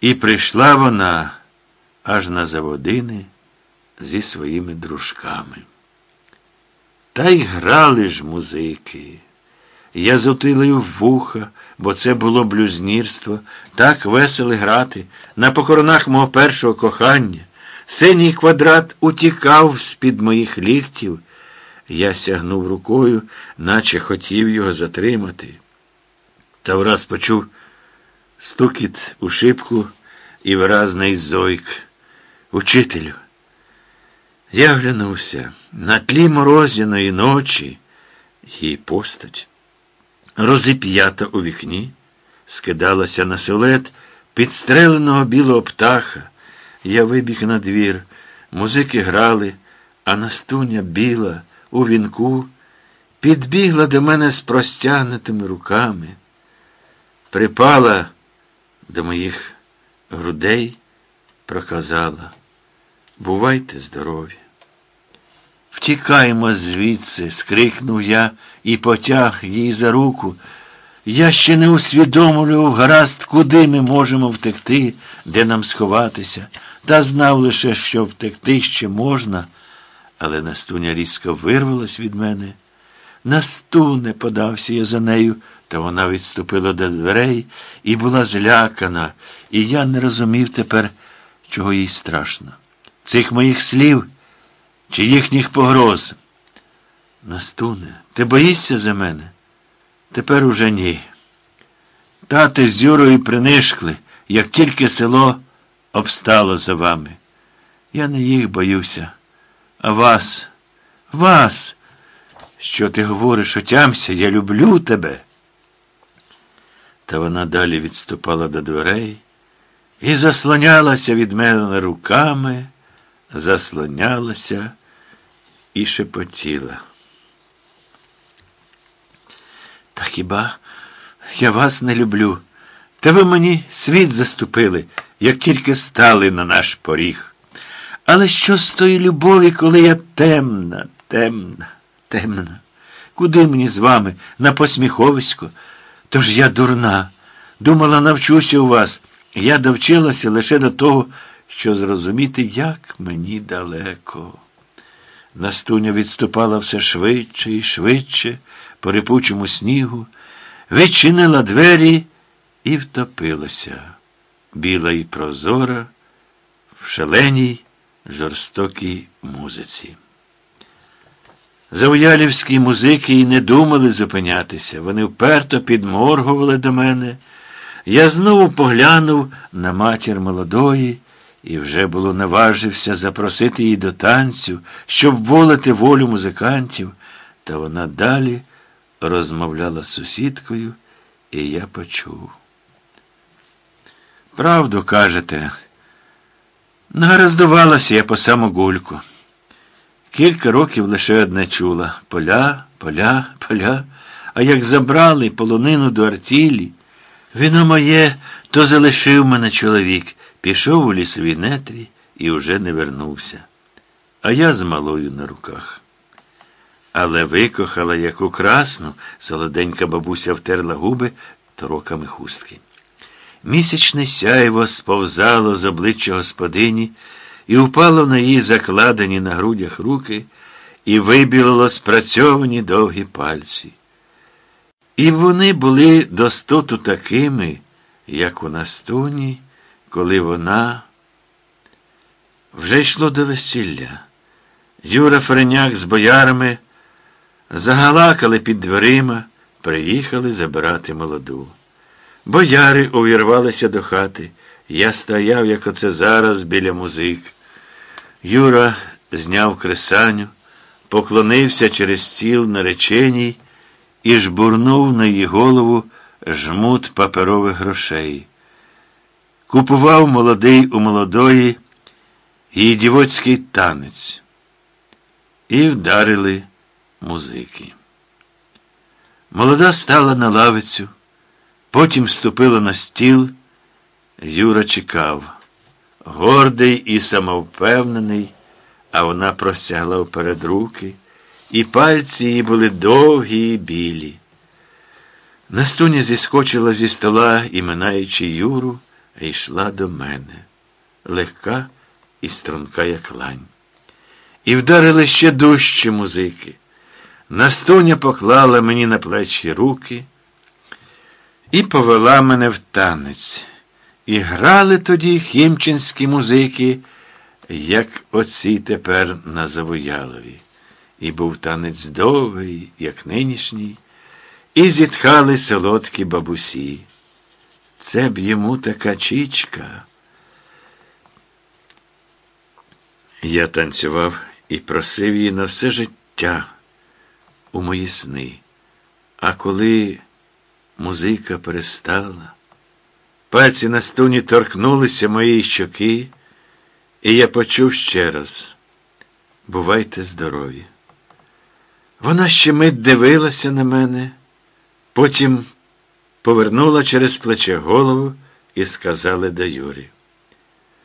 І прийшла вона аж на заводини зі своїми дружками. Та й грали ж музики. Я зотилив вуха, бо це було блюзнірство, так весело грати на похоронах мого першого кохання. Синій квадрат утікав з-під моїх ліктів. Я сягнув рукою, наче хотів його затримати. Та враз почув стукіт у шибку і виразний зойк. Учителю. Я оглянувся на тлі морозяної ночі її постать. Розіп'ята у вікні, скидалася на силет підстреленого білого птаха. Я вибіг на двір, музики грали, а настуня біла у вінку підбігла до мене з простягнутими руками, припала до моїх грудей, проказала. Бувайте здорові. Втікаємо звідси, скрикнув я і потяг їй за руку. Я ще не усвідомлював гаразд, куди ми можемо втекти, де нам сховатися, та знав лише, що втекти ще можна, але Настуня різко вирвалась від мене. Настуне, подався я за нею, та вона відступила до дверей і була злякана, і я не розумів тепер, чого їй страшно. Цих моїх слів чи їхніх погроз. Настуне, ти боїшся за мене? Тепер уже ні. Тати з Юрою принишкли, як тільки село обстало за вами. Я не їх боюся, а вас, вас. Що ти говориш, отямся, я люблю тебе. Та вона далі відступала до дверей і заслонялася від мене руками, заслонялася і шепотіла. Та хіба я вас не люблю? Та ви мені світ заступили, як тільки стали на наш поріг. Але що з тої любові, коли я темна, темна, темна? Куди мені з вами на посміховисько? Тож я дурна. Думала, навчуся у вас. Я довчилася лише до того, що зрозуміти, як мені далеко. Настуня відступала все швидше і швидше по рипучому снігу, відчинила двері і втопилася, біла і прозора, в шаленій жорстокій музиці. Завоялівські музики й не думали зупинятися. Вони вперто підморгували до мене. Я знову поглянув на матір молодої і вже було наважився запросити її до танцю, щоб волити волю музикантів, та вона далі розмовляла з сусідкою, і я почув. Правду кажете, нагараздувалася я по саму гульку. Кілька років лише одне чула поля, поля, поля, а як забрали полонину до артілі, вино моє, то залишив мене чоловік, пішов у лісові нетрі і вже не вернувся. А я з малою на руках. Але викохала яку красну, солоденька бабуся втерла губи тороками хустки. Місячне сяйво сповзало з обличчя господині і впало на її закладені на грудях руки, і вибілило спрацьовані довгі пальці. І вони були достоту такими, як у Настуні, коли вона вже йшло до весілля. Юра Френяк з боярами загалакали під дверима, приїхали забирати молоду. Бояри увірвалися до хати. Я стояв, як оце зараз, біля музик. Юра зняв кресаню, поклонився через стіл нареченій і жбурнув на її голову жмут паперових грошей. Купував молодий у молодої її дівоцький танець. І вдарили музики. Молода стала на лавицю, потім вступила на стіл. Юра чекав, гордий і самовпевнений, а вона простягла вперед руки, і пальці її були довгі і білі. Настуня зіскочила зі стола і, минаючи Юру, йшла до мене, легка і струнка, як лань. І вдарили ще дужче музики. Настоня поклала мені на плечі руки і повела мене в танець. І грали тоді хімчинські музики, як оці тепер на Завоялові. І був танець довгий, як нинішній, і зітхали солодкі бабусі. Це б йому така чічка. Я танцював і просив її на все життя у мої сни. А коли музика перестала, пальці на стуні торкнулися моєї щоки, і я почув ще раз бувайте здорові. Вона ще мить дивилася на мене, потім повернула через плече голову і сказала до Юрі.